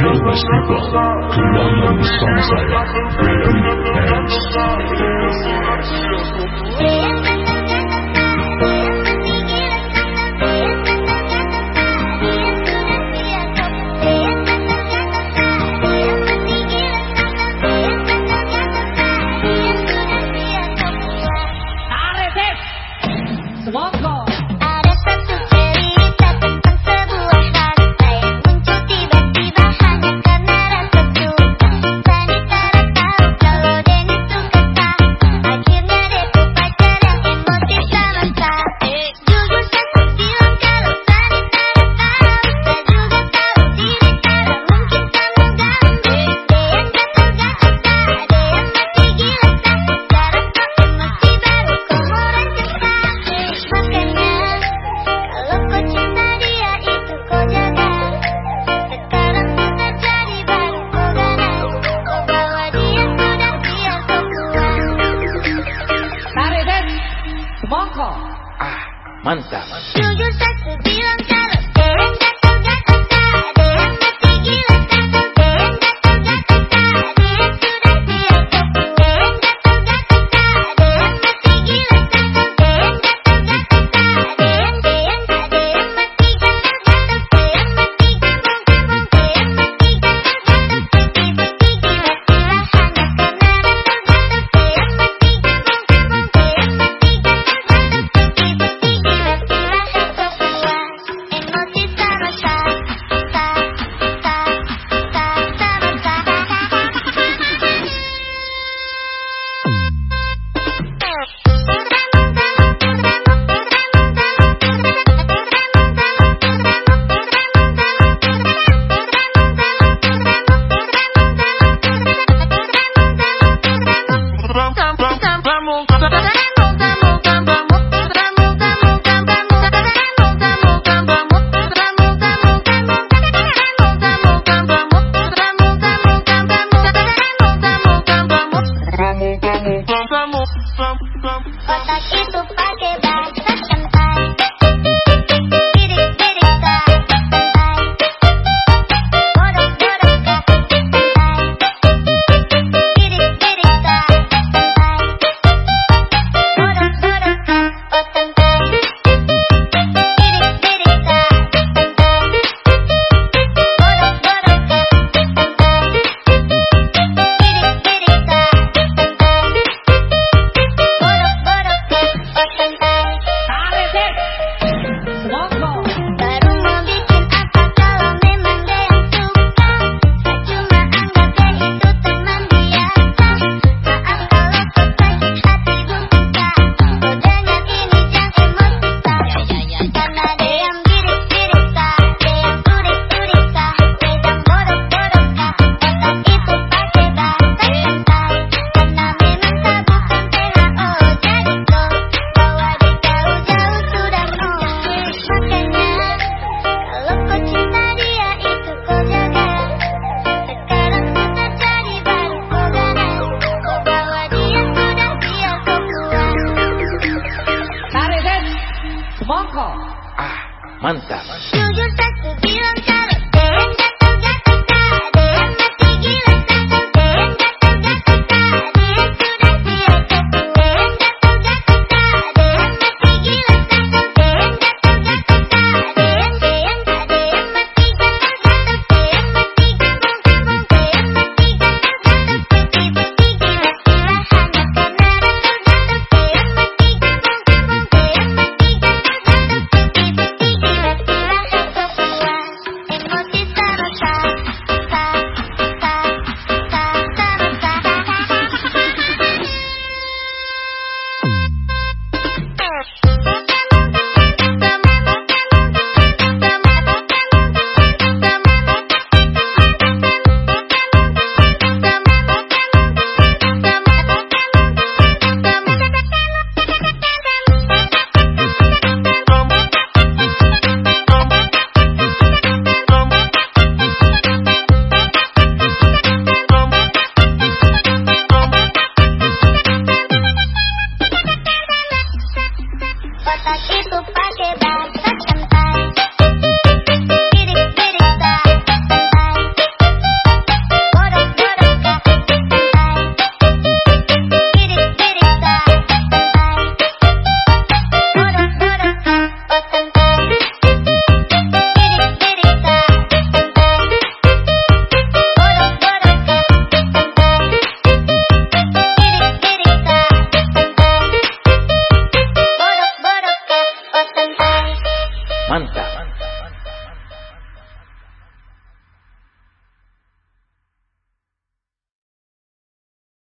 Hillary people, Kullanın sansaga, Beren Ernst. Ah, manta. Kotak itu pakai bahasa tempat Ah, manta. hasta que tu Manta.